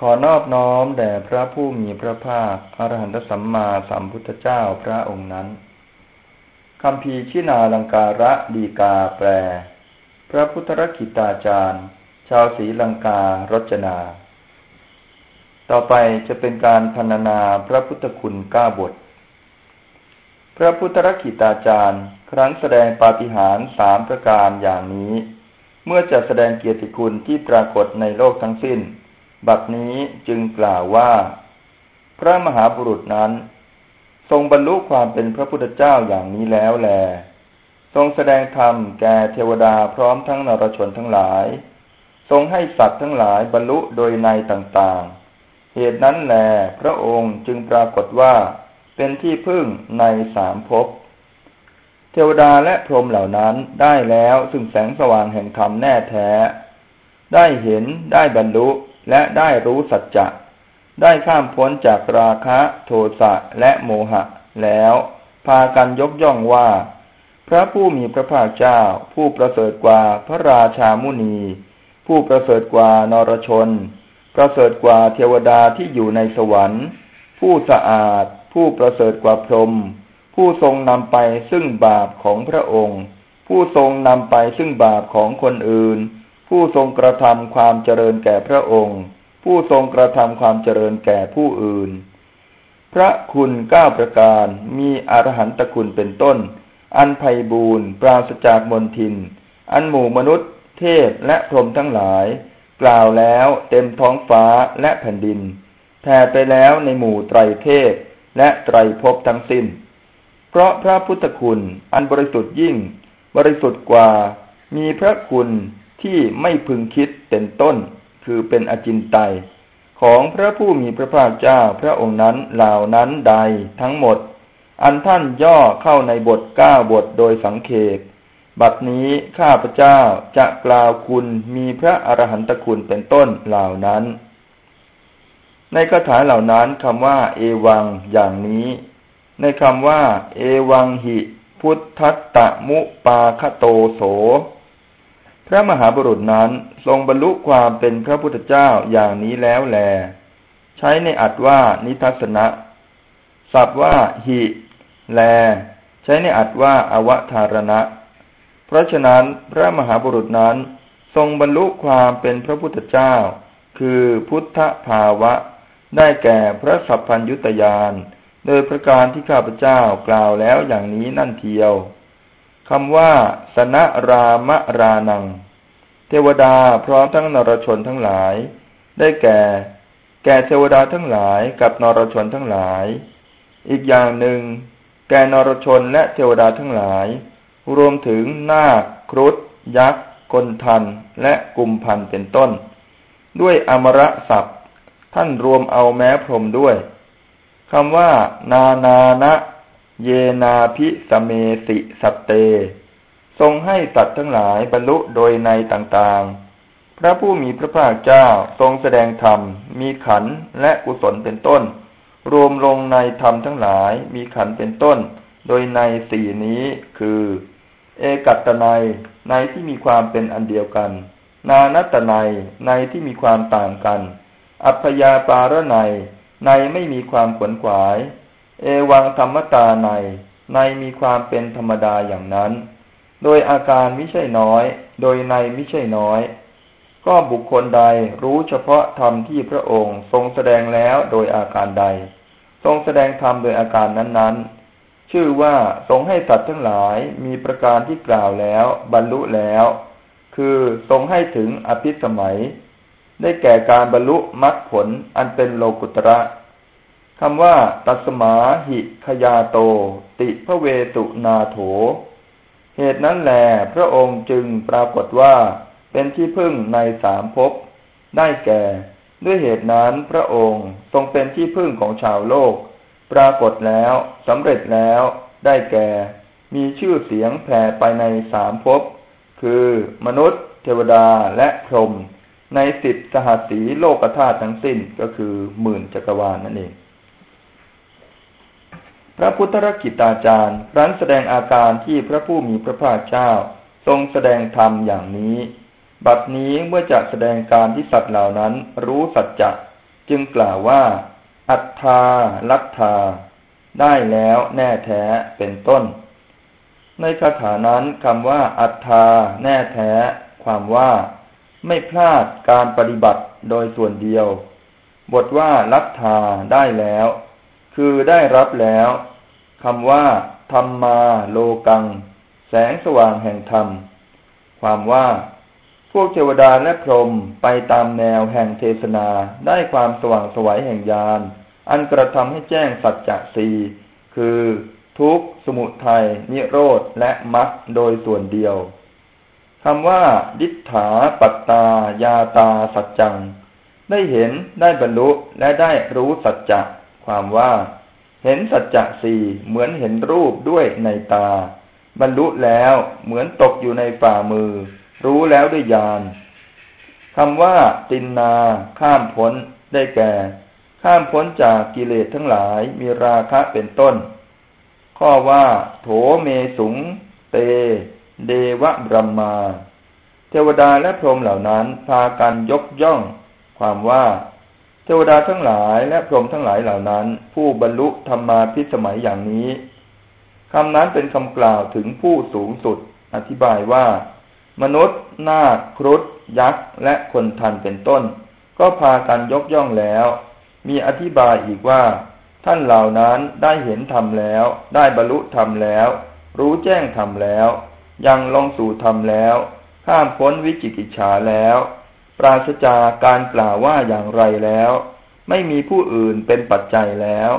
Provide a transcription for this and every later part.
ขอนอบน้อมแด่พระผู้มีพระภาคอรหันตสัมมาสัมพุทธเจ้าพระองค์นั้นคำพีชินาลังการะดีกาแปล พระพุทธรกิตาจารย์ ชาวศรีลังการจนา ต่อไปจะเป็นการพรรณนาพระพุทธคุณก้าบท พระพุทธรกิตาจารย์ ครั้งแสดงปาฏิหาริย์สามประการอย่างนี้ เมื่อจะแสดงเกียรติคุณที่ปรากฏในโลกทั้งสิ้น บัดนี้จึงกล่าวว่า พระมหาบุรุษนั้น ทรงบรรลุความเป็นพระพุทธเจ้าอย่างนี้แล้วแล ทรงแสดงธรรมแก่เทวดาพร้อมทั้งนรชนทั้งหลาย ทรงให้สัตว์ทั้งหลายบรรลุโดยในต่างๆ เหตุนั้นแล พระองค์จึงปรากฏว่าเป็นที่พึ่งในสามภพเทวดาและพรหมเหล่านั้นได้แล้วซึ่งแสงสว่างแห่งธรรมแน่แท้ ได้เห็นได้บรรลุ และได้รู้สัจจะ ได้ข้ามพ้นจากราคะโทสะและโมหะ แล้วพากันยกย่องว่า พระผู้มีพระภาคเจ้า ผู้ประเสริฐกว่าพระราชามุนี ผู้ประเสริฐกว่านรชน ประเสริฐกว่าเทวดาที่อยู่ในสวรรค์ ผู้สะอาด ผู้ประเสริฐกว่าพรหมผู้ทรงนำไปซึ่งบาปของพระองค์ ผู้ทรงนำไปซึ่งบาปของคนอื่น ผู้ทรงกระทำความเจริญแก่พระองค์ ผู้ทรงกระทำความเจริญแก่ผู้อื่น พระคุณเก้าประการมีอรหันตคุณเป็นต้น อันไพบูรณ์ปราศจากมนทิน อันหมู่มนุษย์ เทพและพรหมทั้งหลาย กล่าวแล้วเต็มท้องฟ้าและแผ่นดินแผ่ไปแล้วในหมู่ไตรเทพและไตรภพทั้งสิ้น เพราะพระพุทธคุณอันบริสุทธิ์ยิ่ง บริสุทธิ์กว่ามีพระคุณ ที่ไม่พึงคิดเป็นต้น คือเป็นอจินไตยของพระผู้มีพระภาคเจ้าพระองค์นั้นเหล่านั้นใดทั้งหมด อันท่านย่อเข้าในบทเก้าบทโดยสังเขปบัดนี้ข้าพเจ้าจะกล่าวคุณมีพระอรหันตคุณเป็นต้นเหล่านั้น ในคาถาเหล่านั้นคำว่า เอวังอย่างนี้ ในคำว่า เอวังหิ พุทธัตตมุปาคโตโส พระมหาบุรุษนั้นทรงบรรลุความเป็นพระพุทธเจ้าอย่างนี้แล้วแล ใช้ในอัดว่านิทัศนะศัพท์ว่าหิแล ใช้ในอัดว่าอวทารณะ เพราะฉะนั้นพระมหาบุรุษนั้นทรงบรรลุความเป็นพระพุทธเจ้า คือพุทธภาวะ ได้แก่พระสัพพัญยุตยาน โดยประการที่ข้าพเจ้ากล่าวแล้วอย่างนี้นั่นเทียว คำว่า สนรามรานัง เทวดาพร้อมทั้งนรชนทั้งหลาย ได้แก่ แก่เทวดาทั้งหลายกับนรชนทั้งหลาย อีกอย่างหนึ่ง แก่นรชนและเทวดาทั้งหลาย รวมถึงนาคครุฑยักษ์กนทันและกุมพันเป็นต้น ด้วยอมระศัพท์ ท่านรวมเอาแม้พรมด้วยคำว่า นานานะ เยนาพิสเมสิสัตเต ทรงให้สัตว์ทั้งหลายบรรลุโดยในต่างๆ พระผู้มีพระภาคเจ้าทรงแสดงธรรม มีขันและกุศลเป็นต้น รวมลงในธรรมทั้งหลายมีขันเป็นต้น โดยในสี่นี้คือ เอกัตนัยในที่มีความเป็นอันเดียวกัน นานัตนัยในที่มีความต่างกัน อัพยาปารนัยในไม่มีความขวนขวาย เอวังธรรมตาใน ในมีความเป็นธรรมดาอย่างนั้น โดยอาการไม่ใช่น้อย โดยในไม่ใช่น้อย ก็บุคคลใดรู้เฉพาะธรรมที่พระองค์ทรงแสดงแล้วโดยอาการใด ทรงแสดงธรรมโดยอาการนั้นๆ ชื่อว่าทรงให้สัตว์ทั้งหลายมีประการที่กล่าวแล้วบรรลุแล้ว คือทรงให้ถึงอภิสมัย ได้แก่การบรรลุมรรคผลอันเป็นโลกุตระ คำว่า ตัสมาหิขยาโต ติพระเวตุนาโถ เหตุนั้นแหลพระองค์จึงปรากฏว่า เป็นที่พึ่งในสามภพได้แก่ ด้วยเหตุนั้นพระองค์ทรงเป็นที่พึ่งของชาวโลก ปรากฏแล้วสำเร็จแล้วได้แก่ มีชื่อเสียงแผ่ไปในสามภพคือมนุษย์ เทวดาและพรหมในสิบสหัสีโลกธาตุทั้งสิ้นก็คือหมื่นจักรวาลนนั่นเอง พระพุทธรกิตาจารย์รั้นแสดงอาการที่พระผู้มีพระภาคเจ้า ทรงแสดงธรรมอย่างนี้ บัดนี้เมื่อจะแสดงการที่สัตว์เหล่านั้นรู้สัจจะจึงกล่าวว่า อัตธาลัทธา ได้แล้วแน่แท้เป็นต้น ในคาถานั้นคำว่า อัตธาแน่แท้ ความว่า ไม่พลาดการปฏิบัติโดยส่วนเดียว บทว่าลัทธาได้แล้ว คือได้รับแล้วคำว่า ธรรมมาโลกัง แสงสว่างแห่งธรรม ความว่า พวกเทวดาและพรหมไปตามแนวแห่งเทศนาได้ความสว่างสวัยแห่งญาณอันกระทำให้แจ้งสัจจะสีคือทุกสมุทัยนิโรธและมรรคโดยส่วนเดียวคำว่า ดิษฐาปัตตายาตาสัจจัง ได้เห็นได้บรรลุและได้รู้สัจจะ ความว่า เห็นสัจจะสี่เหมือนเห็นรูปด้วยในตา บรรลุแล้วเหมือนตกอยู่ในฝ่ามือ รู้แล้วด้วยญาณคำว่า ตินนาข้ามพ้นได้แก่ ข้ามพ้นจากกิเลสทั้งหลายมีราคะเป็นต้น ข้อว่า โถเมสุง เต เดวะบรมมา เทวดาและพรหมเหล่านั้นพากันยกย่อง ความว่า เทวดาทั้งหลายและพรหมทั้งหลายเหล่านั้น ผู้บรรลุธรรมาพิสมัยอย่างนี้คำนั้นเป็นคำกล่าวถึงผู้สูงสุด อธิบายว่า มนุษย์ นาคครุฑยักษ์ และคนทันเป็นต้น ก็พากันยกย่องแล้ว มีอธิบายอีกว่า ท่านเหล่านั้นได้เห็นธรรมแล้ว ได้บรรลุธรรมแล้ว รู้แจ้งธรรมแล้ว ยังลงสู่ธรรมแล้ว ข้ามพ้นวิจิกิจฉาแล้ว ปราศจากการกล่าวว่าอย่างไรแล้ว ไม่มีผู้อื่นเป็นปัจจัยแล้ว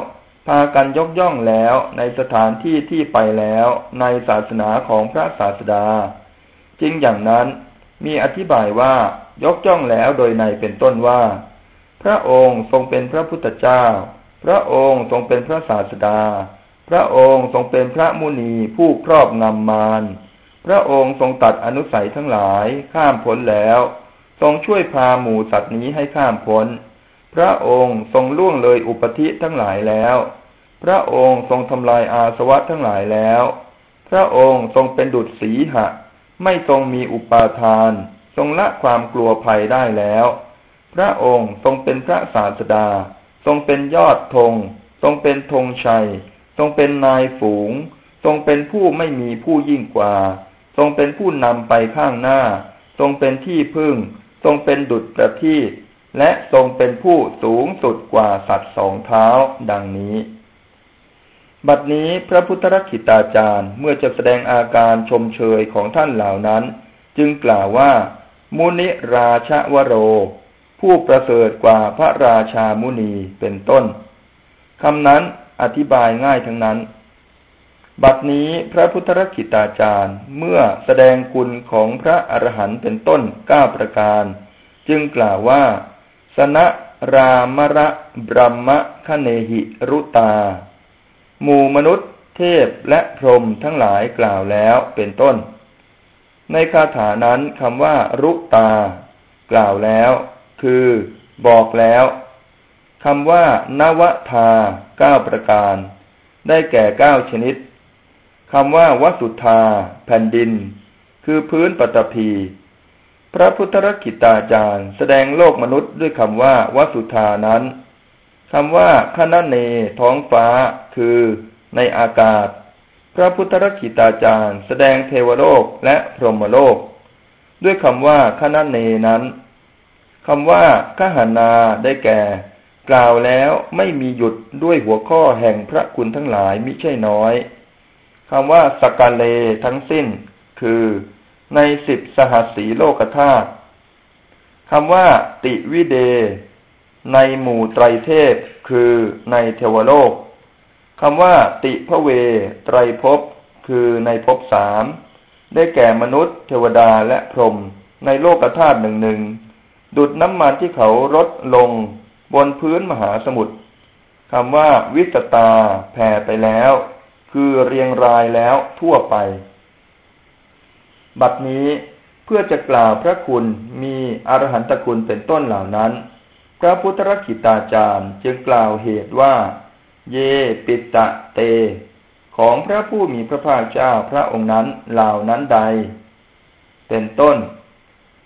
พากันยกย่องแล้วในสถานที่ที่ไปแล้วในศาสนาของพระศาสดา จริงอย่างนั้นมีอธิบายว่ายกย่องแล้วโดยในเป็นต้นว่า พระองค์ทรงเป็นพระพุทธเจ้า พระองค์ทรงเป็นพระศาสดา พระองค์ทรงเป็นพระมุนีผู้ครอบงำมารพระองค์ทรงตัดอนุสัยทั้งหลายข้ามพ้นแล้ว ทรงช่วยพาหมู่สัตว์นี้ให้ข้ามพ้น พระองค์ทรงล่วงเลยอุปธิทั้งหลายแล้ว พระองค์ทรงทำลายอาสวะทั้งหลายแล้ว พระองค์ทรงเป็นดุจสีหะ ไม่ทรงมีอุปาทาน ทรงละความกลัวภัยได้แล้ว พระองค์ทรงเป็นพระศาสดา ทรงเป็นยอดธง ทรงเป็นธงชัย ทรงเป็นนายฝูง ทรงเป็นผู้ไม่มีผู้ยิ่งกว่า ทรงเป็นผู้นำไปข้างหน้า ทรงเป็นที่พึ่ง ทรงเป็นดุจประทีปและทรงเป็นผู้สูงสุดกว่าสัตว์สองเท้าดังนี้ บัดนี้พระพุทธรักิตาจารย์เมื่อจะแสดงอาการชมเชยของท่านเหล่านั้น จึงกล่าวว่า มุนิราชวโร ผู้ประเสริฐกว่าพระราชามุนีเป็นต้นคำนั้นอธิบายง่ายทั้งนั้น บัดนี้พระพุทธรกิตาจารย์เมื่อแสดงคุณของพระอรหันต์เป็นต้นเก้าประการ จึงกล่าวว่า สนะรามระบรมะคเนหิรุตา หมู่มนุษย์เทพและพรหมทั้งหลายกล่าวแล้วเป็นต้น ในคาถานั้นคำว่า รุตา กล่าวแล้ว คือ บอกแล้วคำว่านวทาเก้าประการ ได้แก่เก้าชนิด คำว่าวสุธาแผ่นดิน คือพื้นปฐพี พระพุทธรกิตาจารย์ แสดงโลกมนุษย์ด้วยคำว่าวสุธานั้นคำว่าคณเนท้องฟ้า คือในอากาศ พระพุทธรกิตาจารย์ แสดงเทวโลกและพรหมโลก ด้วยคำว่าคณเนนั้นคำว่าขหานาได้แก่ กล่าวแล้วไม่มีหยุดด้วยหัวข้อแห่งพระคุณทั้งหลายมิใช่น้อย คำว่าสกาเลทั้งสิ้น คือในสิบสหัสสีโลกธาตุคำว่าติวิเด ในหมู่ไตรเทพ คือในเทวโลกคำว่าติพระเว ไตรภพคือในภพสามได้แก่มนุษย์ เทวดาและพรหมในโลกธาตุหนึ่งหนึ่งดุดน้ำมันที่เขารดลงบนพื้นมหาสมุทรคำว่าวิสตาแผ่ไปแล้ว คือเรียงรายแล้วทั่วไป บัดนี้เพื่อจะกล่าวพระคุณมีอรหันตคุณเป็นต้นเหล่านั้น พระพุทธรักิตาจารย์จึงกล่าวเหตุว่า เยปิตะเต ของพระผู้มีพระภาคเจ้าพระองค์นั้นเหล่านั้นใด เป็นต้น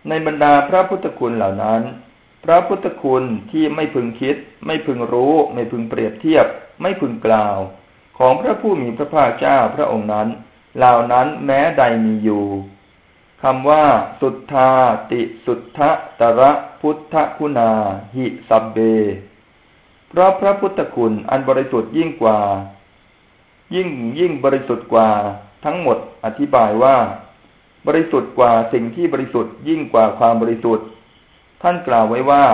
ในบรรดาพระพุทธคุณเหล่านั้น พระพุทธคุณที่ไม่พึงคิด ไม่พึงรู้ ไม่พึงเปรียบเทียบ ไม่พึงกล่าว ของพระผู้มีพระภาคเจ้าพระองค์นั้น เหล่านั้นแม้ใดมีอยู่คำว่า สุทธาติสุทธะตระพุทธคุณาหิสับเบ เพราะพระพุทธคุณอันบริสุทธิ์ยิ่งกว่า ยิ่งยิ่งบริสุทธิ์กว่า ทั้งหมดอธิบายว่า บริสุทธิ์กว่าสิ่งที่บริสุทธิ์ยิ่งกว่าความบริสุทธิ์ ท่านกล่าวไว้ว่า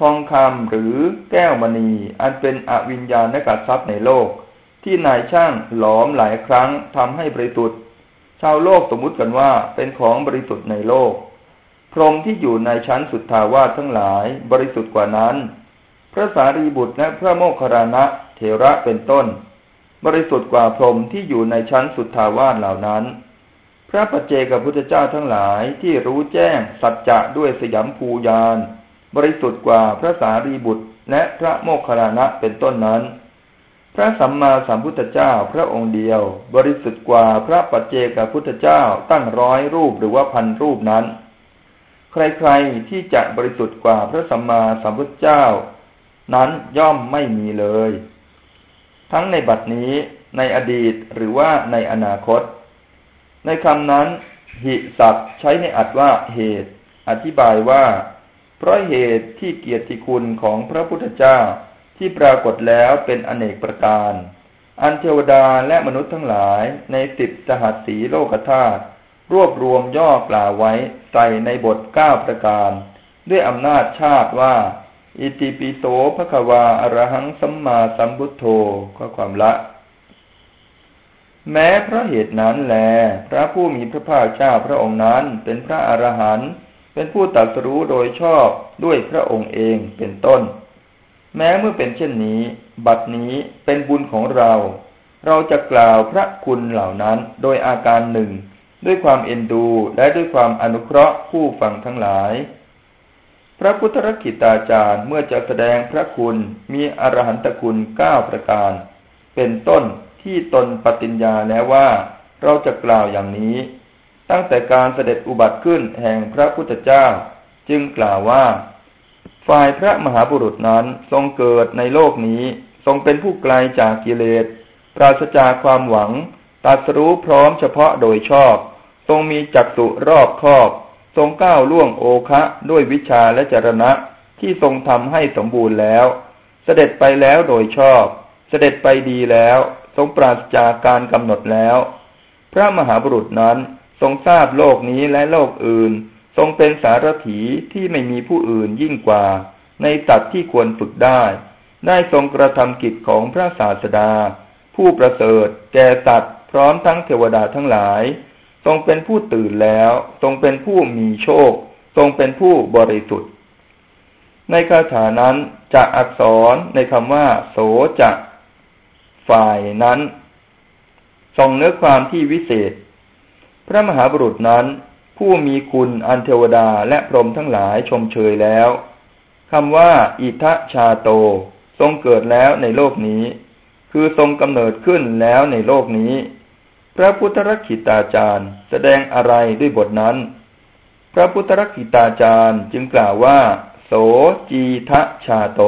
ทองคำหรือแก้วมณี อันเป็นอวิญญาณกัดทรัพย์ในโลก ที่นายช่างหลอมหลายครั้งทำให้บริสุทธิ์ ชาวโลกสมมุติกันว่าเป็นของบริสุทธิ์ในโลก พรหมที่อยู่ในชั้นสุทธาวาสทั้งหลายบริสุทธิ์กว่านั้น พระสารีบุตรและพระโมคคัลลานะเถระเป็นต้น บริสุทธิ์กว่าพรหมที่อยู่ในชั้นสุทธาวาสเหล่านั้น พระปัจเจกพุทธเจ้าทั้งหลายที่รู้แจ้งสัจจะด้วยสยามภูยานบริสุทธิ์กว่าพระสารีบุตรและพระโมคคัลลานะเป็นต้นนั้น พระสัมมาสัมพุทธเจ้าพระองค์เดียว บริสุทธิ์กว่าพระปัจเจกพุทธเจ้าตั้งร้อยรูปหรือว่าพันรูปนั้น ใครๆที่จะบริสุทธิ์กว่าพระสัมมาสัมพุทธเจ้า นั้นย่อมไม่มีเลย ทั้งในบัดนี้ในอดีตหรือว่าในอนาคต ในคำนั้น หิสัตใช้ในอัดว่าเหตุ อธิบายว่า เพราะเหตุที่เกียรติคุณของพระพุทธเจ้า ที่ปรากฏแล้วเป็นอเนกประการ อันเทวดาและมนุษย์ทั้งหลายในสิบสหัสสีโลกธาตุรวบรวมย่อกล่าวไว้ใส่ในบทเก้าประการ ด้วยอำนาจชาติว่า อิติปิโสภควาอรหังสัมมาสัมพุทโธก็ความละ แม้เพราะเหตุนั้นแล พระผู้มีพระภาคเจ้าพระองค์นั้นเป็นพระอรหันต์เป็นผู้ตัดสรู้โดยชอบด้วยพระองค์เองเป็นต้น แม้เมื่อเป็นเช่นนี้ บัดนี้เป็นบุญของเรา เราจะกล่าวพระคุณเหล่านั้นโดยอาการหนึ่ง ด้วยความเอ็นดูและด้วยความอนุเคราะห์ผู้ฟังทั้งหลาย พระพุทธรักิตาจารย์เมื่อจะแสดงพระคุณมีอรหันตคุณเก้าประการ เป็นต้นที่ตนปฏิญญาแล้วว่า เราจะกล่าวอย่างนี้ ตั้งแต่การเสด็จอุบัติขึ้นแห่งพระพุทธเจ้า จึงกล่าวว่า ฝ่ายพระมหาบุรุษนั้นทรงเกิดในโลกนี้ ทรงเป็นผู้ไกลาจากกิเลส ปราศจากความหวังตัดสู้พร้อมเฉพาะโดยชอบ ทรงมีจักสุรอบครอบ ทรงก้าวล่วงโอคะด้วยวิชาและจรณะที่ทรงทำให้สมบูรณ์แล้ว เสด็จไปแล้วโดยชอบ เสด็จไปดีแล้ว ทรงปราศจากการกำหนดแล้ว พระมหาบุรุษนั้นทรงทราบโลกนี้และโลกอื่น ทรงเป็นสารถีที่ไม่มีผู้อื่นยิ่งกว่า ในสัตว์ที่ควรฝึกได้ ได้ทรงกระทำกิจของพระศาสดา ผู้ประเสริฐแก่สัตว์พร้อมทั้งเทวดาทั้งหลาย ทรงเป็นผู้ตื่นแล้ว ทรงเป็นผู้มีโชค ทรงเป็นผู้บริสุทธิ์ ในคาถานั้นจะอักษรในคำว่า โสจะฝ่ายนั้นทรงเนื้อความที่วิเศษ พระมหาบุรุษนั้น ผู้มีคุณอันเทวดาและพรหมทั้งหลายชมเชยแล้วคำว่า อิทะชาโต ทรงเกิดแล้วในโลกนี้ คือทรงกำเนิดขึ้นแล้วในโลกนี้ พระพุทธรักขิตาจารย์แสดงอะไรด้วยบทนั้น พระพุทธรักขิตาจารย์จึงกล่าวว่า โสจีทะชาโต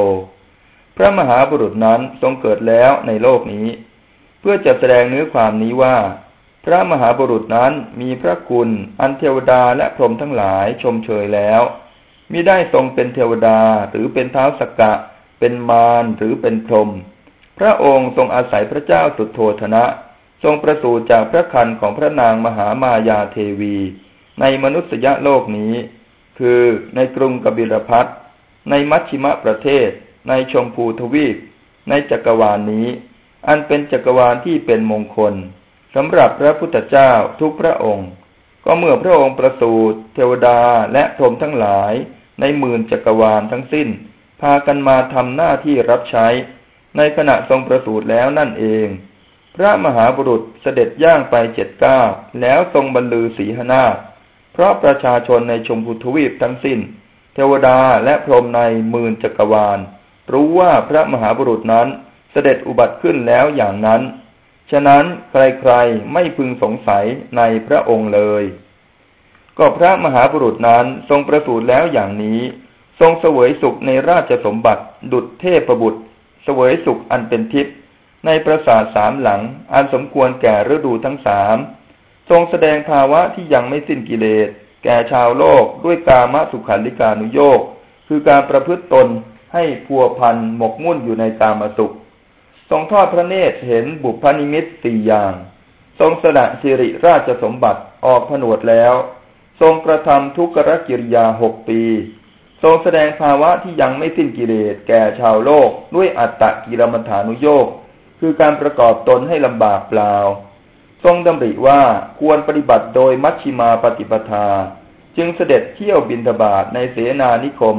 พระมหาบุรุษนั้นทรงเกิดแล้วในโลกนี้ เพื่อจะแสดงเนื้อความนี้ว่า พระมหาบุรุษนั้นมีพระคุณอันเทวดาและพรหมทั้งหลายชมเชยแล้วมิได้ทรงเป็นเทวดาหรือเป็นเท้าสกกะ เป็นมารหรือเป็นพรหมพระองค์ทรงอาศัยพระเจ้าสุดโทธนะ ทรงประสูติจากพระคันของพระนางมหามายาเทวี ในมนุษยโลกนี้ คือในกรุงกบิลพัทในมัชชิมะประเทศ ในชมพูทวีป ในจักรวาลนนี้ อันเป็นจักรวาลที่เป็นมงคล สำหรับพระพุทธเจ้าทุกพระองค์ ก็เมื่อพระองค์ประสูติเทวดาและพรหมทั้งหลายในหมื่นจักรวาลทั้งสิ้น พากันมาทำหน้าที่รับใช้ ในขณะทรงประสูติแล้วนั่นเอง พระมหาบุรุษเสด็จย่างไปเจ็ดก้าแล้วทรงบรรลือศีหนาเพราะประชาชนในชมพูทวีปทั้งสิ้น เทวดาและพรหมในหมื่นจักรวาล รู้ว่าพระมหาบุรุษนั้นเสด็จอุบัติขึ้นแล้วอย่างนั้น ฉะนั้นใครๆไม่พึงสงสัยในพระองค์เลย ก็พระมหาบุรุษนั้นทรงประสูติแล้วอย่างนี้ ทรงเสวยสุขในราชสมบัติ ดุจเทพบุตร เสวยสุขอันเป็นทิพย์ในปราสาทสามหลัง อันสมควรแก่ฤดูทั้งสามทรงแสดงภาวะที่ยังไม่สิ้นกิเลส แก่ชาวโลกด้วยกามสุขันลิกานุโยกคือการประพฤติตนให้พัวพันหมกมุ่นอยู่ในตามสุข ทรงทอดพระเนตรเห็นบุพนิมิตสี่อย่าง ทรงสละสิริราชสมบัติออกผนวดแล้ว ทรงกระทำทุกขกิริยาหกปี ทรงแสดงภาวะที่ยังไม่สิ้นกิเลสแก่ชาวโลกด้วยอัตตะกิรมัฐานุโยกคือการประกอบตนให้ลำบากเปล่า ทรงดำริว่าควรปฏิบัติโดยมัชชิมาปฏิปทา จึงเสด็จเที่ยวบินทบาทในเสนานิคม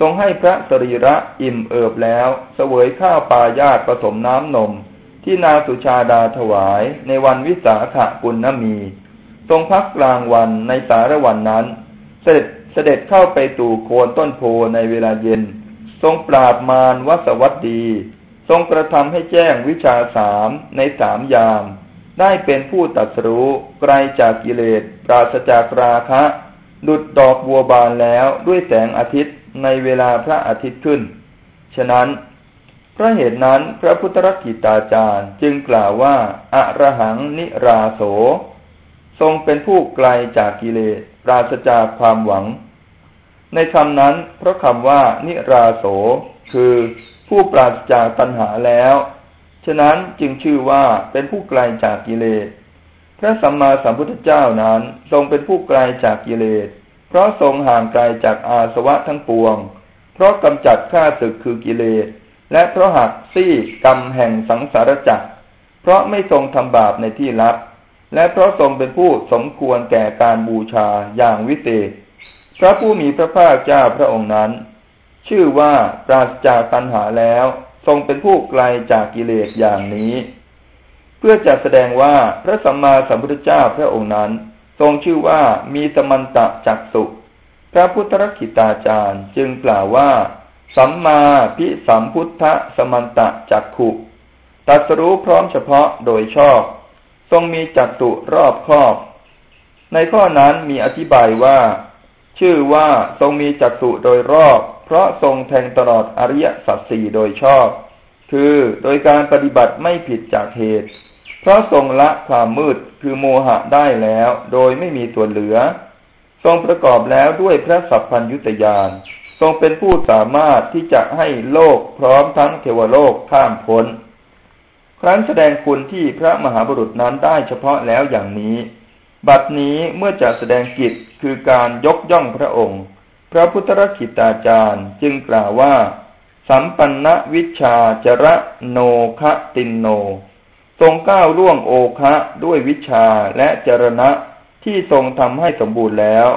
ทรงให้พระสรีระอิ่มเอิบแล้วเสวยข้าวปลายาตผสมน้ำนม ที่นางสุชาดาถวายในวันวิสาขบุญนมี ทรงพักกลางวันในสารวันนั้น เสด็จเสด็จเข้าไปตู่โคนต้นโพในเวลาเย็น ทรงปราบมารวสวัตดี ทรงกระทำให้แจ้งวิชาสามในสามยาม ได้เป็นผู้ตัดสู้ไกลจากกิเลส ปราศจากราคะ ดุดดอกบัวบานแล้วด้วยแสงอาทิตย์ ในเวลาพระอาทิตย์ขึ้น ฉะนั้นพระเหตุนั้นพระพุทธรักิตาจารย์จึงกล่าวว่าอะระหังนิราโส ทรงเป็นผู้ไกลจากกิเลสปราศจากความหวัง ในคำนั้น เพราะคำว่า นิราโส คือผู้ปราศจากตัณหาแล้ว ฉะนั้นจึงชื่อว่าเป็นผู้ไกลจากกิเลสพระสัมมาสัมพุทธเจ้านั้นทรงเป็นผู้ไกลจากกิเลส เพราะทรงห่างไกลจากอาสวะทั้งปวง เพราะกำจัดข้าศึกคือกิเลส และเพราะหักซี่กรรมแห่งสังสารจักร เพราะไม่ทรงทำบาปในที่ลับ และเพราะทรงเป็นผู้สมควรแก่การบูชาอย่างวิเศษ พระผู้มีพระภาคเจ้าพระองค์นั้น ชื่อว่าปราศจากตัณหาแล้ว ทรงเป็นผู้ไกลจากกิเลสอย่างนี้ เพื่อจะแสดงว่าพระสัมมาสัมพุทธเจ้าพระองค์นั้น ทรงชื่อว่ามีสมันตะจักสุพระพุทธรักิตาจารย์จึงกล่าวว่า สัมมาพิสัมพุทธสมันตะจักขุตัสรู้พร้อมเฉพาะโดยชอบ ทรงมีจักสุรอบครอบ ในข้อนั้นมีอธิบายว่า ชื่อว่าทรงมีจักสุโดยรอบ เพราะทรงแทงตลอดอริยสัจสี่โดยชอบ คือโดยการปฏิบัติไม่ผิดจากเหตุ เพราะทรงละความมืดคือโมหะได้แล้ว โดยไม่มีตัวเหลือ ทรงประกอบแล้วด้วยพระสัพพัญยุตยานทรงเป็นผู้สามารถที่จะให้โลกพร้อมทั้งเทวโลกข้ามพ้น ครั้นแสดงคุณที่พระมหาบุรุษนั้นได้เฉพาะแล้วอย่างนี้ บัดนี้เมื่อจะแสดงกิจคือการยกย่องพระองค์ พระพุทธรักิตาจารย์จึงกล่าวว่า สัมปันนวิชาจระโนคตินโน ทรงก้าวล่วงโอคะด้วยวิชาและจรณะที่ทรงทำให้สมบูรณ์แล้ว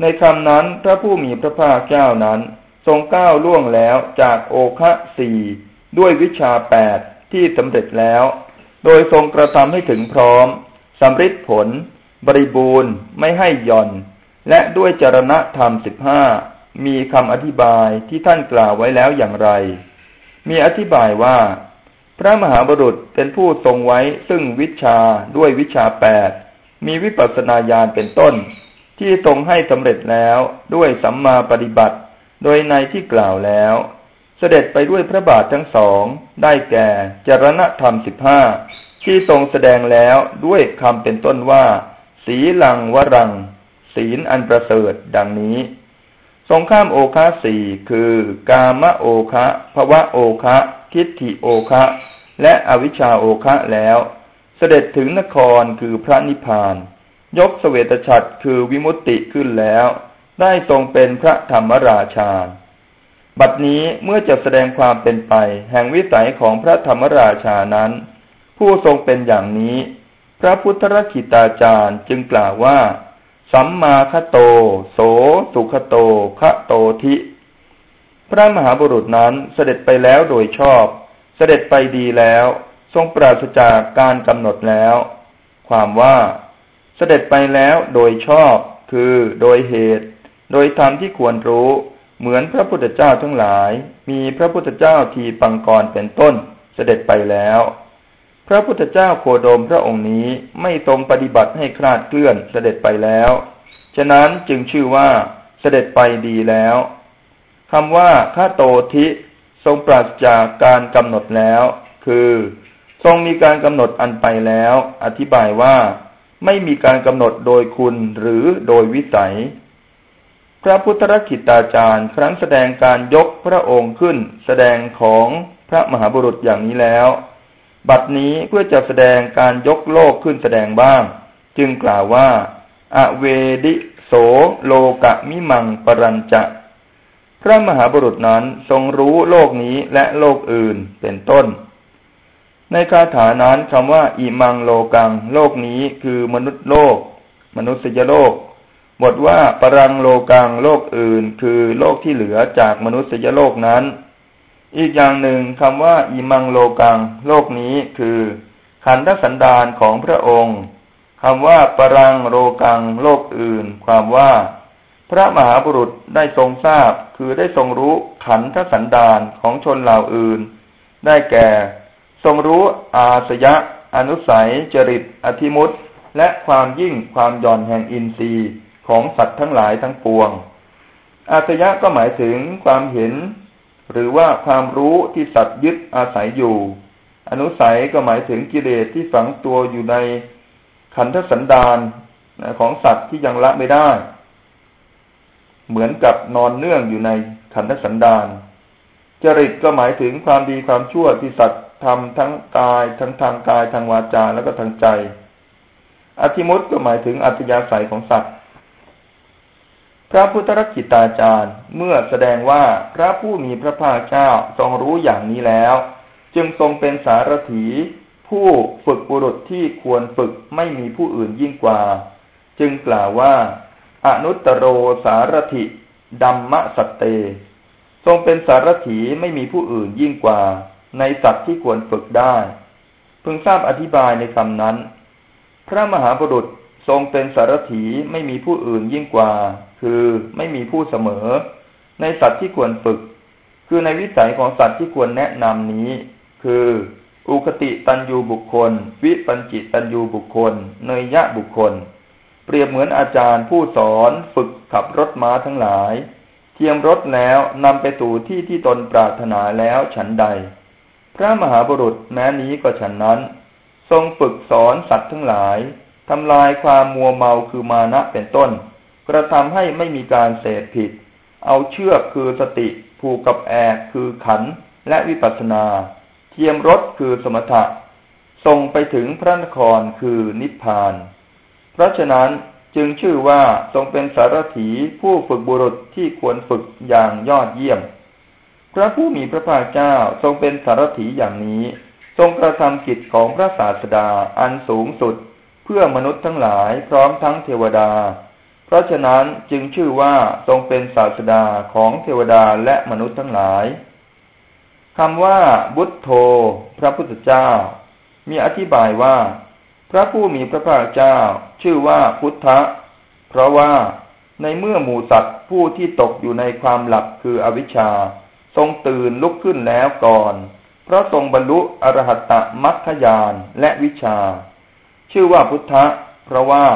ในคำนั้นพระผู้มีพระภาคเจ้านั้น ทรงก้าวล่วงแล้วจากโอคะสี่ด้วยวิชาแปดที่สำเร็จแล้ว โดยทรงกระทำให้ถึงพร้อมสำฤทธิผล บริบูรณ์ไม่ให้หย่อน และด้วยจรณะธรรมสิบห้ามีคำอธิบายที่ท่านกล่าวไว้แล้วอย่างไร มีอธิบายว่า พระมหาบุรุษเป็นผู้ทรงไว้ซึ่งวิชาด้วยวิชาแปดมีวิปัสสนาญาณเป็นต้น ที่ทรงให้สำเร็จแล้วด้วยสัมมาปฏิบัติ โดยในที่กล่าวแล้ว เสด็จไปด้วยพระบาททั้งสองได้แก่จรณธรรมสิบห้าที่ทรงแสดงแล้วด้วยคำเป็นต้นว่า สีลังวรัง ศีลอันประเสริฐดังนี้ ทรงข้ามโอคะสี่คือกามโอคะภวะโอคะ ทิฏฐิโอคะและอวิชชาโอคะแล้ว เสด็จถึงนครคือพระนิพพาน ยกสเสวตฉัตรคือวิมุตติขึ้นแล้ว ได้ทรงเป็นพระธรรมราชา บัดนี้เมื่อจะแสดงความเป็นไป แห่งวิสัยของพระธรรมราชานั้น ผู้ทรงเป็นอย่างนี้ พระพุทธรักิตาจารย์จึงกล่าวว่า สัมมาคโต โสสุขโตคะโตทิ พระมหาบุรุษนั้นเสด็จไปแล้วโดยชอบ เสด็จไปดีแล้ว ทรงปราศจากการกำหนดแล้ว ความว่า เสด็จไปแล้วโดยชอบ คือโดยเหตุ โดยธรรมที่ควรรู้ เหมือนพระพุทธเจ้าทั้งหลาย มีพระพุทธเจ้าทีปังกรเป็นต้น เสด็จไปแล้ว พระพุทธเจ้าโคโดมพระองค์นี้ไม่ทรงปฏิบัติให้คลาดเคลื่อนเสด็จไปแล้ว ฉะนั้นจึงชื่อว่าเสด็จไปดีแล้ว คำว่าข้าโตทิทรงปราศจากการกำหนดแล้ว คือทรงมีการกำหนดอันไปแล้ว อธิบายว่าไม่มีการกำหนดโดยคุณหรือโดยวิสัย พระพุทธรักิตาจารย์ ครั้งแสดงการยกพระองค์ขึ้น แสดงของพระมหาบุรุษอย่างนี้แล้ว บัดนี้เพื่อจะแสดงการยกโลกขึ้นแสดงบ้าง จึงกล่าวว่า อเวดิโสโลกะมิมังปรัญจะ พระมหาบุรุษนั้นทรงรู้โลกนี้และโลกอื่นเป็นต้น ในคาถานั้นคำว่าอิมังโลกัง โลกนี้คือมนุษย์โลก มนุษยโลก บทว่าปรังโลกังโลกอื่น คือโลกที่เหลือจากมนุษยโลกนั้น อีกอย่างหนึ่งคำว่าอิมังโลกัง โลกนี้คือขันธสันดานของพระองค์คำว่าปรังโลกัง โลกอื่น ความว่า พระมหาบุรุษได้ทรงทราบคือได้ทรงรู้ขันธสันดานของชนเหล่าอื่น ได้แก่ ทรงรู้อาสยะ อนุสัย จริต อธิมุตและความยิ่งความหย่อนแห่งอินทรีย์ของสัตว์ทั้งหลายทั้งปวง อาสยะก็หมายถึงความเห็น หรือว่าความรู้ที่สัตว์ยึดอาศัยอยู่ อนุสัยก็หมายถึงกิเลสที่ฝังตัวอยู่ในขันธสันดานของสัตว์ที่ยังละไม่ได้ เหมือนกับนอนเนื่องอยู่ในขันธสันดานจริตก็หมายถึงความดีความชั่วที่สัตว์ทำทั้งกายทั้งทางกายทางวาจาแล้วก็ทางใจ อธิมุตก็หมายถึงอัตยาศัยของสัตว์ พระพุทธรักิตาจารย์เมื่อแสดงว่าพระผู้มีพระภาคเจ้าทรงรู้อย่างนี้แล้ว จึงทรงเป็นสารถีผู้ฝึกบุรุษที่ควรฝึกไม่มีผู้อื่นยิ่งกว่า จึงกล่าวว่า อนุตตโรสารถิดัมมะสัตเต ทรงเป็นสารถีไม่มีผู้อื่นยิ่งกว่า ในสัตว์ที่ควรฝึกได้ พึงทราบอธิบายในคำนั้น พระมหาบุรุษทรงเป็นสารถีไม่มีผู้อื่นยิ่งกว่า คือไม่มีผู้เสมอ ในสัตว์ที่ควรฝึก คือในวิสัยของสัตว์ที่ควรแนะนำนี้ คืออุคติตันยูบุคคล วิปัญจิตันยูบุคคล เนยยะบุคคล เปรียบเหมือนอาจารย์ผู้สอนฝึกขับรถม้าทั้งหลาย เทียมรถแล้วนำไปสู่ที่ที่ตนปรารถนาแล้วฉันใด พระมหาบุรุษแม้นี้ก็ฉันนั้น ทรงฝึกสอนสัตว์ทั้งหลายทำลายความมัวเมาคือมานะเป็นต้น กระทำให้ไม่มีการเสพผิด เอาเชือกคือสติผูกกับแอกคือขันและวิปัสนา เทียมรถคือสมถะทรงไปถึงพระนครคือนิพพาน เพราะฉะนั้นจึงชื่อว่าทรงเป็นสารถีผู้ฝึกบุรุษที่ควรฝึกอย่างยอดเยี่ยม พระผู้มีพระภาคเจ้าทรงเป็นสารถีอย่างนี้ ทรงกระทำกิจของพระศาสดาอันสูงสุด เพื่อมนุษย์ทั้งหลายพร้อมทั้งเทวดา เพราะฉะนั้นจึงชื่อว่าทรงเป็นศาสดาของเทวดาและมนุษย์ทั้งหลายคำว่าบุตโธ พระพุทธเจ้า มีอธิบายว่า พระผู้มีพระภาคเจ้าชื่อว่าพุทธะ เพราะว่าในเมื่อหมูสัตว์ผู้ที่ตกอยู่ในความหลับคืออวิชชา ทรงตื่นลุกขึ้นแล้วก่อน เพราะทรงบรรลุอรหัตตมัคคยานและวิชา ชื่อว่าพุทธะ เพราะว่า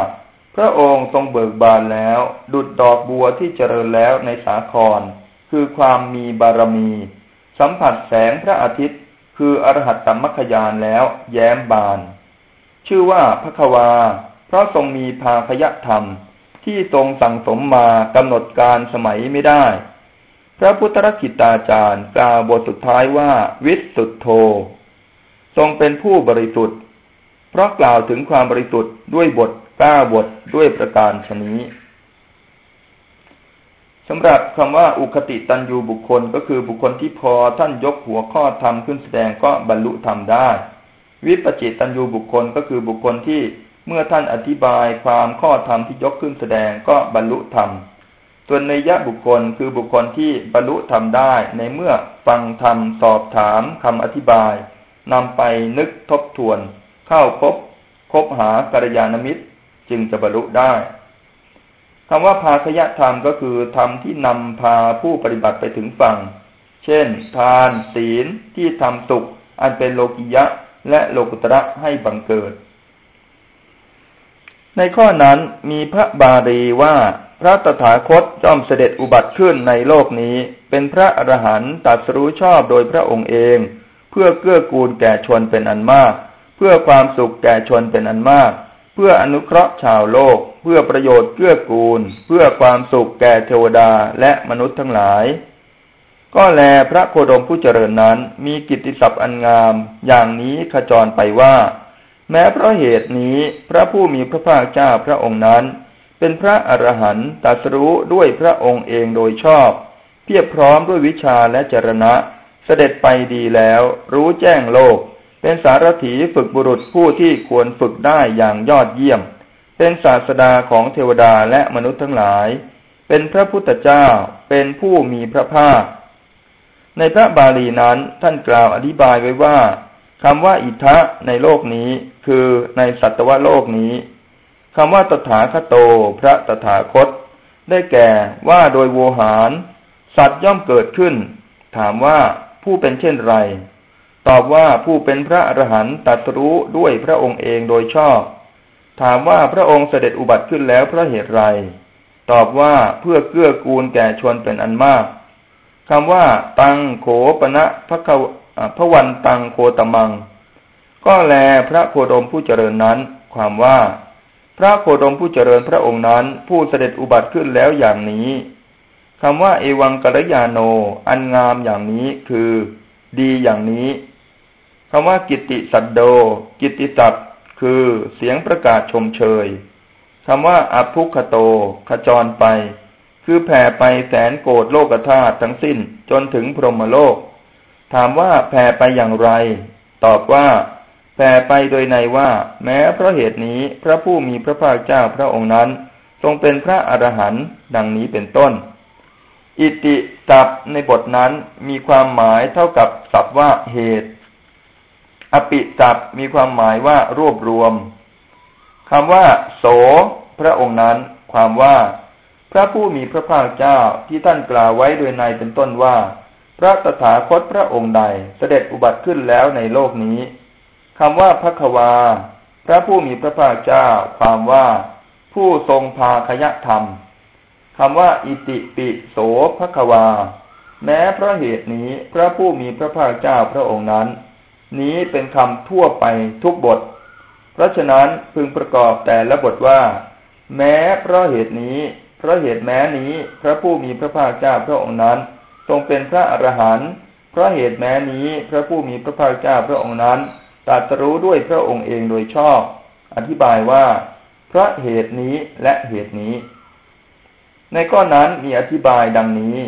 พระองค์ทรงเบิกบานแล้ว ดุดดอกบัวที่เจริญแล้วในสาคร คือความมีบารมี สัมผัสแสงพระอาทิตย์ คืออรหัตตมัคคยานแล้วแย้มบาน ชื่อว่าพระควา เพราะทรงมีภาคยธรรม ที่ทรงสั่งสมมากำหนดการสมัยไม่ได้ พระพุทธรักิตาจารย์กล่าวบทสุดท้ายว่า วิสุทธโธ ทรงเป็นผู้บริสุทธิ์ เพราะกล่าวถึงความบริสุทธิ์ด้วยบทก้าบทด้วยประการชนี้สำหรับคำว่าอุคติตันยูบุคคลก็คือบุคคลที่พอท่านยกหัวข้อธรรมขึ้นแสดงก็บรรลุธรรมได้ วิปจิตตัญญูบุคคลก็คือบุคคลที่เมื่อท่านอธิบายความข้อธรรมที่ยกขึ้นแสดงก็บรรลุธรรม ส่วนในยะบุคคลคือบุคคลที่บรรลุธรรมได้ในเมื่อฟังธรรมสอบถามคำอธิบายนำไปนึกทบทวน เข้าพบคบหากัลยาณมิตร จึงจะบรรลุได้คำว่าภาคยธรรมก็คือธรรมที่นำพาผู้ปฏิบัติไปถึงฝั่ง เช่น ทาน ศีลที่ทำสุข อันเป็นโลกิยะ และโลกุตระให้บังเกิด ในข้อนั้นมีพระบาลีว่าพระตถาคตจอมเสด็จอุบัติขึ้นในโลกนี้ เป็นพระอรหันต์ตัดสรู้ชอบโดยพระองค์เอง เพื่อเกื้อกูลแก่ชนเป็นอันมาก เพื่อความสุขแก่ชนเป็นอันมาก เพื่ออนุเคราะห์ชาวโลก เพื่อประโยชน์เกื้อกูล เพื่อความสุขแก่เทวดาและมนุษย์ทั้งหลาย ก็แลพระโคดมผู้เจริญนั้นมีกิตติศัพท์อันงาม อย่างนี้ขจรไปว่า แม้เพราะเหตุนี้พระผู้มีพระภาคเจ้าพระองค์นั้น เป็นพระอรหันต์ตัสรู้ด้วยพระองค์เองโดยชอบ เพียบพร้อมด้วยวิชาและจรณะ เสด็จไปดีแล้ว รู้แจ้งโลก เป็นสารถีฝึกบุรุษผู้ที่ควรฝึกได้อย่างยอดเยี่ยม เป็นศาสดาของเทวดาและมนุษย์ทั้งหลาย เป็นพระพุทธเจ้าเป็นผู้มีพระภาค ในพระบาลีนั้นท่านกล่าวอธิบายไว้ว่าคำว่าอิทะในโลกนี้คือในสัตวโลกนี้คำว่าตถาคโตพระตถาคต ได้แก่ว่าโดยโวหาร สัตว์ย่อมเกิดขึ้น ถามว่าผู้เป็นเช่นไร ตอบว่าผู้เป็นพระอรหันต์ตัตรู้ด้วยพระองค์เองโดยชอบ ถามว่าพระองค์เสด็จอุบัติขึ้นแล้วเพราะเหตุไร ตอบว่าเพื่อเกื้อกูลแก่ชนเป็นอันมาก คำว่าตังโขปณะพระพระวันตังโคตมัง ก็แลพระโคดมผู้เจริญนั้น ความว่า พระโคดมผู้เจริญพระองค์นั้น ผู้เสด็จอุบัติขึ้นแล้วอย่างนี้คำว่าเอวังกัลยาโน อันงามอย่างนี้คือ ดีอย่างนี้คำว่ากิติสัตโด กิติสัตคือเสียงประกาศชมเชยคำว่าอภุคโต ขจรไป คือแผ่ไปแสนโกดโลกธาตุทั้งสิ้นจนถึงพรหมโลก ถามว่าแผ่ไปอย่างไร ตอบว่า แผ่ไปโดยในว่า แม้เพราะเหตุนี้พระผู้มีพระภาคเจ้าพระองค์นั้น ทรงเป็นพระอรหันต์ดังนี้เป็นต้น อิติศัพท์ในบทนั้นมีความหมายเท่ากับศัพท์ว่าเหตุ อปิศัพท์มีความหมายว่ารวบรวมคำว่า โส พระองค์นั้น ความว่า ระผู้มีพระภาคเจ้าที่ท่านกล่าวไว้โดยในเป็นต้นว่า พระตถาคตพระองค์ใดเสด็จอุบัติขึ้นแล้วในโลกนี้คำว่าพักวา พระผู้มีพระภาคเจ้า ความว่า ผู้ทรงพาคยธรรมคำว่า อิติปิโสพักวา แม้เพราะเหตุนี้พระผู้มีพระภาคเจ้าพระองค์นั้น นี้เป็นคำทั่วไปทุกบท เพราะฉะนั้นพึงประกอบแต่ละบทว่า แม้เพราะเหตุนี้ เพราะเหตุแม้นี้พระผู้มีพระภาคเจ้าพระองค์นั้น ทรงเป็นพระอรหันต์เพราะเหตุแม้นี้พระผู้มีพระภาคเจ้าพระองค์นั้นตัดรู้ด้วยพระองค์เองโดยชอบ อธิบายว่า เพราะเหตุนี้และเหตุนี้ ในข้อนนั้นมีอธิบายดังนี้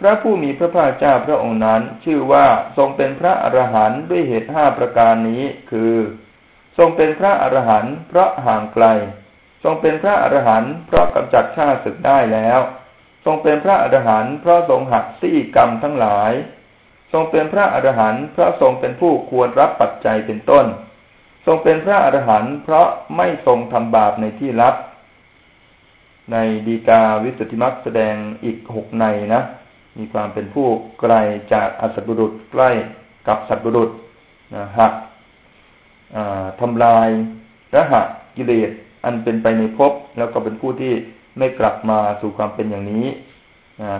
พระผู้มีพระภาคเจ้าพระองค์นั้น ชื่อว่าทรงเป็นพระอรหันต์ด้วยเหตุห้าประการนี้ คือ ทรงเป็นพระอรหันต์เพราะห่างไกล ทรงเป็นพระอรหันต์เพราะกำจัดชาติศึกได้แล้ว ทรงเป็นพระอรหันต์เพราะทรงหักซี่กรรมทั้งหลาย ทรงเป็นพระอรหันต์เพราะทรงเป็นผู้ควรรับปัจจัยเป็นต้น ทรงเป็นพระอรหันต์เพราะไม่ทรงทำบาปในที่ลับ ในดีกาวิสุทธิมักแสดงอีกหกในนะ มีความเป็นผู้ไกลจากอสัตบุรุษใกล้กับสัตบุรุษนะหักทำลายและหักกิเลส อันเป็นไปในภพแล้วก็เป็นผู้ที่ไม่กลับมาสู่ความเป็นอย่างนี้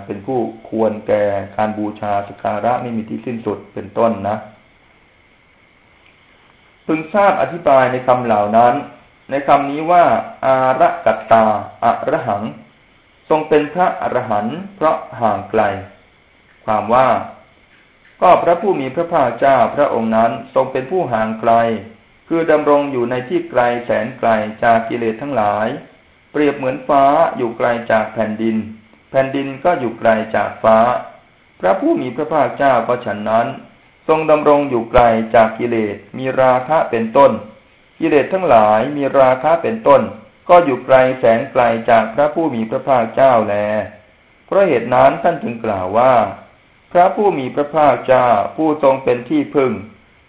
เป็นผู้ควรแก่การบูชาสการะไม่มีที่สิ้นสุดเป็นต้นนะพึงทราบอธิบายในคำเหล่านั้น ในคำนี้ว่า อาระกัตตาอะระหัง ทรงเป็นพระอรหันต์เพราะห่างไกล ความว่า ก็พระผู้มีพระภาคเจ้าพระองค์นั้น ทรงเป็นผู้ห่างไกล คือดำรงอยู่ในที่ไกลแสนไกลจากกิเลสทั้งหลาย เปรียบเหมือนฟ้าอยู่ไกลจากแผ่นดิน แผ่นดินก็อยู่ไกลจากฟ้า พระผู้มีพระภาคเจ้าก็ฉันนั้น ทรงดำรงอยู่ไกลจากกิเลสมีราคะเป็นต้น กิเลสทั้งหลายมีราคะเป็นต้น ก็อยู่ไกลแสนไกลจากพระผู้มีพระภาคเจ้าแล เพราะเหตุนั้นท่านจึงกล่าวว่า พระผู้มีพระภาคเจ้าผู้ทรงเป็นที่พึ่ง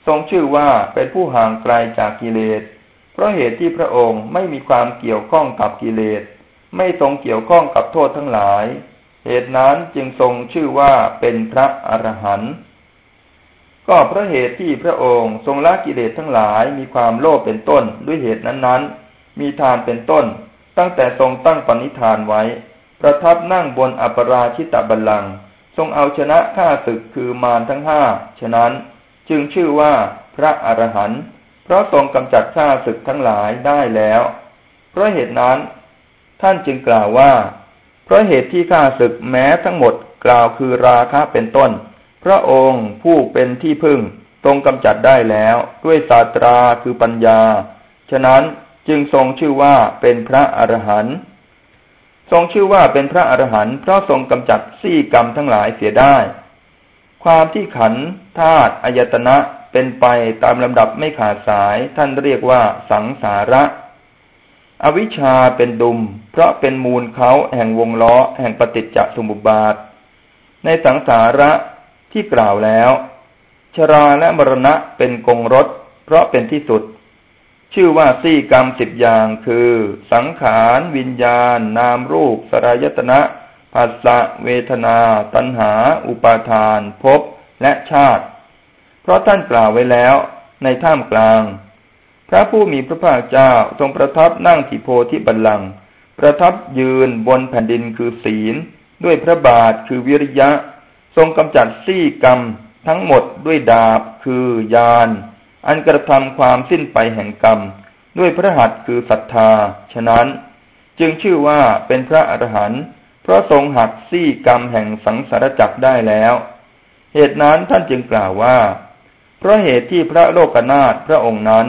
ทรงชื่อว่าเป็นผู้ห่างไกลจากกิเลส เพราะเหตุที่พระองค์ไม่มีความเกี่ยวข้องกับกิเลส ไม่ทรงเกี่ยวข้องกับโทษทั้งหลาย เหตุนั้นจึงทรงชื่อว่าเป็นพระอรหันต์ก็เพราะเหตุที่พระองค์ทรงละกิเลสทั้งหลายมีความโลภเป็นต้นด้วยเหตุนั้นๆ มีทานเป็นต้น ตั้งแต่ทรงตั้งปณิธานไว้ ประทับนั่งบนอัปราชิตบัลลังก์ทรงเอาชนะข้าศึกคือมารทั้งห้าฉะนั้น จึงชื่อว่าพระอรหันต์เพราะทรงกำจัดข้าศึกทั้งหลายได้แล้ว เพราะเหตุนั้น ท่านจึงกล่าวว่า เพราะเหตุที่ข้าศึกแม้ทั้งหมดกล่าวคือราคะเป็นต้น พระองค์ผู้เป็นที่พึ่งทรงกำจัดได้แล้วด้วยศาสตราคือปัญญา ฉะนั้นจึงทรงชื่อว่าเป็นพระอรหันต์ทรงชื่อว่าเป็นพระอรหันต์เพราะทรงกำจัดสี่กรรมทั้งหลายเสียได้ ความที่ขันธาตุอายตนะเป็นไปตามลำดับไม่ขาดสายท่านเรียกว่าสังสาระ อวิชชาเป็นดุม เพราะเป็นมูลเขาแห่งวงล้อแห่งปฏิจจสมุปบาท ในสังสาระที่กล่าวแล้ว ชราและมรณะเป็นกงรถ เพราะเป็นที่สุด ชื่อว่าสี่กรรมสิบอย่างคือ สังขาร วิญญาณ นามรูป สรายตนะ ภาษะเวทนา ตัณหา อุปาทานภพและชาติ เพราะท่านกล่าวไว้แล้วในท่ามกลาง พระผู้มีพระภาคเจ้าทรงประทับนั่งที่โพธิบัลลังก์ประทับยืนบนแผ่นดินคือศีล ด้วยพระบาทคือวิริยะ ทรงกำจัดซี่กรรมทั้งหมดด้วยดาบคือยาน อันกระทำความสิ้นไปแห่งกรรม ด้วยพระหัตถ์คือศรัทธา ฉะนั้น จึงชื่อว่าเป็นพระอรหันต์ เพราะทรงหักซี่กรรมแห่งสังสารจักรได้แล้ว เหตุนั้นท่านจึงกล่าวว่า เพราะเหตุที่พระโลกนาถพระองค์นั้น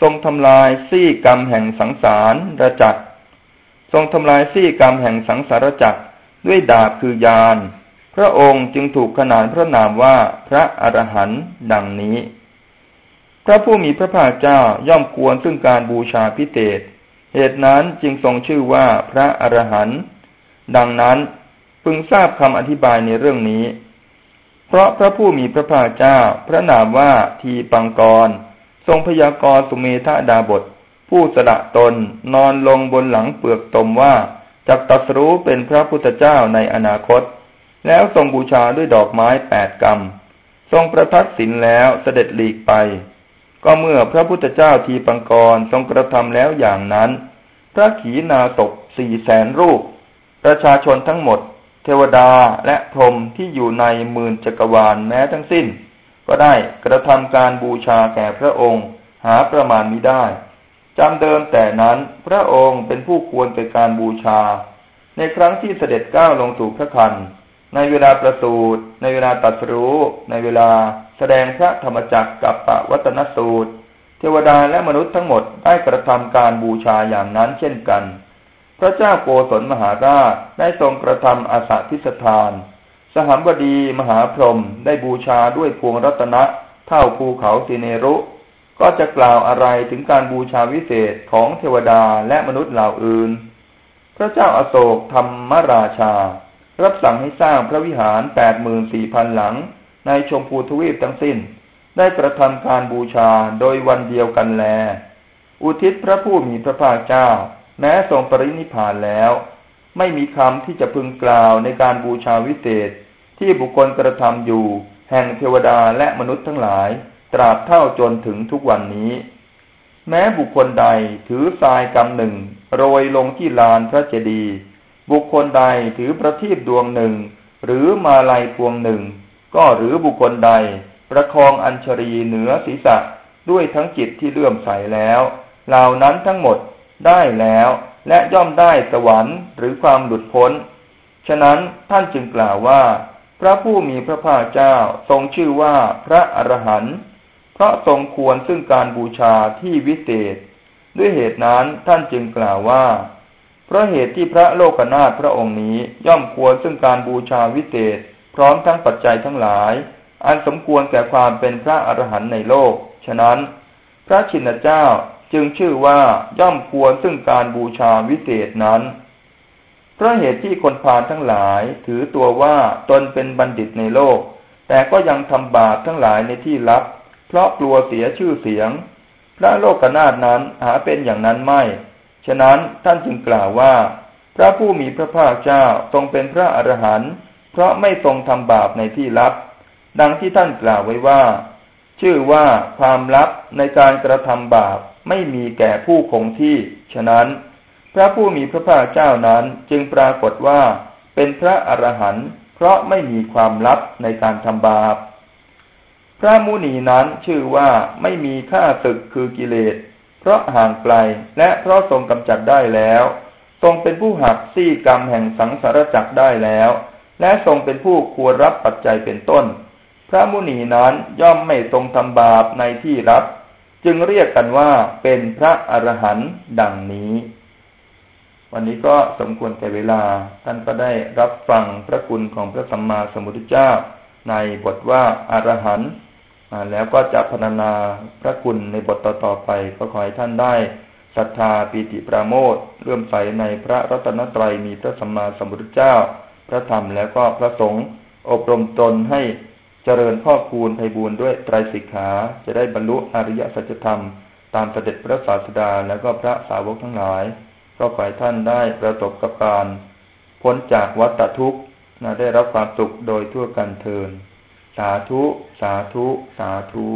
ทรงทำลายซี่กรรมแห่งสังสารระจักรทรงทำลายซี่กรรมแห่งสังสารจักรด้วยดาบคือยาน พระองค์จึงถูกขนานพระนามว่าพระอรหันต์ดังนี้ พระผู้มีพระภาคเจ้าย่อมควรซึ่งการบูชาพิเศษเหตุนั้นจึงทรงชื่อว่าพระอรหันต์ ดังนั้นพึงทราบคำอธิบายในเรื่องนี้ เพราะพระผู้มีพระภาคเจ้า พระนามว่าทีปังกร ทรงพยากรสุเมธาดาบท ผู้สละตนนอนลงบนหลังเปลือกตมว่าจักตัสรู้เป็นพระพุทธเจ้าในอนาคต แล้วทรงบูชาด้วยดอกไม้แปดกรรมทรงประทักษิณแล้วเสด็จหลีกไป ก็เมื่อพระพุทธเจ้าทีปังกรทรงกระทำแล้วอย่างนั้น พระขีณาตกสี่แสนรูป ประชาชนทั้งหมด เทวดาและพรหมที่อยู่ในหมื่นจักรวาลแม้ทั้งสิ้น ก็ได้กระทำการบูชาแก่พระองค์ หาประมาณมิได้จำเดิมแต่นั้นพระองค์เป็นผู้ควรแก่การบูชา ในครั้งที่เสด็จก้าวลงสู่พระคันในเวลาประสูติในเวลาตัดรู้ ในเวลาแสดงพระธรรมจักรกับปะวัตนสูตร เทวดาและมนุษย์ทั้งหมดได้กระทำการบูชาอย่างนั้นเช่นกัน พระเจ้าโกศลมหาราชได้ทรงกระทำอาสาทิสทาน สหัมบดีมหาพรหมได้บูชาด้วยพวงรัตนะเท่าภูเขาสิเนรุ ก็จะกล่าวอะไรถึงการบูชาวิเศษของเทวดาและมนุษย์เหล่าอื่น พระเจ้าอาโศกธรรมราชา รับสั่งให้สร้างพระวิหารแปดหมื่นสี่พันหลัง ในชมพูทวีปทั้งสิ้น ได้กระทำการบูชาโดยวันเดียวกันแล อุทิศพระผู้มีพระภาคเจ้า แม้ทรงปรินิพานแล้ว ไม่มีคำที่จะพึงกล่าวในการบูชาวิเศษ ที่บุคคลกระทำอยู่ แห่งเทวดาและมนุษย์ทั้งหลาย ตราบเท่าจนถึงทุกวันนี้ แม้บุคคลใดถือทรายกำหนึ่ง โรยลงที่ลานพระเจดีย์บุคคลใดถือประทีปดวงหนึ่ง หรือมาลัยพวงหนึ่ง ก็หรือบุคคลใด ประคองอัญชรีเหนือศีรษะด้วยทั้งจิตที่เลื่อมใสแล้ว เหล่านั้นทั้งหมด ได้แล้ว และย่อมได้สวรรค์หรือความหลุดพ้น ฉะนั้นท่านจึงกล่าวว่า พระผู้มีพระภาคเจ้าทรงชื่อว่าพระอรหันต์เพราะทรงควรซึ่งการบูชาที่วิเศษ ด้วยเหตุนั้นท่านจึงกล่าวว่า เพราะเหตุที่พระโลกนาถพระองค์นี้ย่อมควรซึ่งการบูชาวิเศษ พร้อมทั้งปัจจัยทั้งหลาย อันสมควรแก่ความเป็นพระอรหันต์ในโลก ฉะนั้น พระชินเจ้า จึงชื่อว่าย่อมควรซึ่งการบูชาวิเศษนั้นเพราะเหตุที่คนพาลทั้งหลายถือตัวว่าตนเป็นบัณฑิตในโลก แต่ก็ยังทำบาปทั้งหลายในที่ลับ เพราะกลัวเสียชื่อเสียง พระโลกนาถนั้นหาเป็นอย่างนั้นไม่ ฉะนั้นท่านจึงกล่าวว่า พระผู้มีพระภาคเจ้าทรงเป็นพระอรหันต์เพราะไม่ทรงทำบาปในที่ลับ ดังที่ท่านกล่าวไว้ว่า ชื่อว่าความลับในการกระทำบาปไม่มีแก่ผู้คงที่ ฉะนั้น พระผู้มีพระภาคเจ้านั้นจึงปรากฏว่าเป็นพระอรหันต์เพราะไม่มีความลับในการทำบาป พระมุนีนั้นชื่อว่าไม่มีค่าศึกคือกิเลส เพราะห่างไกลและเพราะทรงกำจัดได้แล้วทรงเป็นผู้หักซี่กรรมแห่งสังสารจักรได้แล้ว และทรงเป็นผู้ควรรับปัจจัยเป็นต้น พระมุนีนั้นย่อมไม่ทรงทำบาปในที่รับ จึงเรียกกันว่าเป็นพระอรหันต์ดังนี้ วันนี้ก็สมควรแก่เวลา ท่านก็ได้รับฟังพระคุณของพระสัมมาสัมพุทธเจ้า ในบทว่าอารหันต์แล้วก็จะพรรณนาพระคุณในบทต่อๆไป ก็ขอให้ท่านได้ศรัทธาปีติปราโมทเลื่อมใสในพระรัตนตรัยมีพระสัมมาสัมพุทธเจ้า พระธรรมแล้วก็พระสงฆ์อบรมตนให้ เจริญพ่อคูณไพบูรด้วยไตรสิกขาจะได้บรรลุอริยสัจธรรม ตามเสด็จพระศาสดาแล้วก็พระสาวกทั้งหลายก็ขอให้ท่านได้ประสบกับการพ้นจากวัฏทุกข์นะได้รับความสุขโดยทั่วกันเทิน สาธุ สาธุ สาธุ